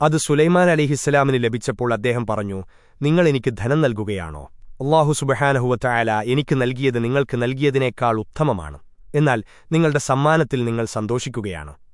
അത് സുലൈമാൻ അലിഹിസ്സലാമിന് ലഭിച്ചപ്പോൾ അദ്ദേഹം പറഞ്ഞു നിങ്ങൾ എനിക്ക് ധനം നൽകുകയാണോ? അള്ളാഹു സുബഹാനഹുവറ്റായാല എനിക്ക് നൽകിയത് നിങ്ങൾക്ക് നൽകിയതിനേക്കാൾ ഉത്തമമാണ്. എന്നാൽ നിങ്ങളുടെ സമ്മാനത്തിൽ നിങ്ങൾ സന്തോഷിക്കുകയാണ്.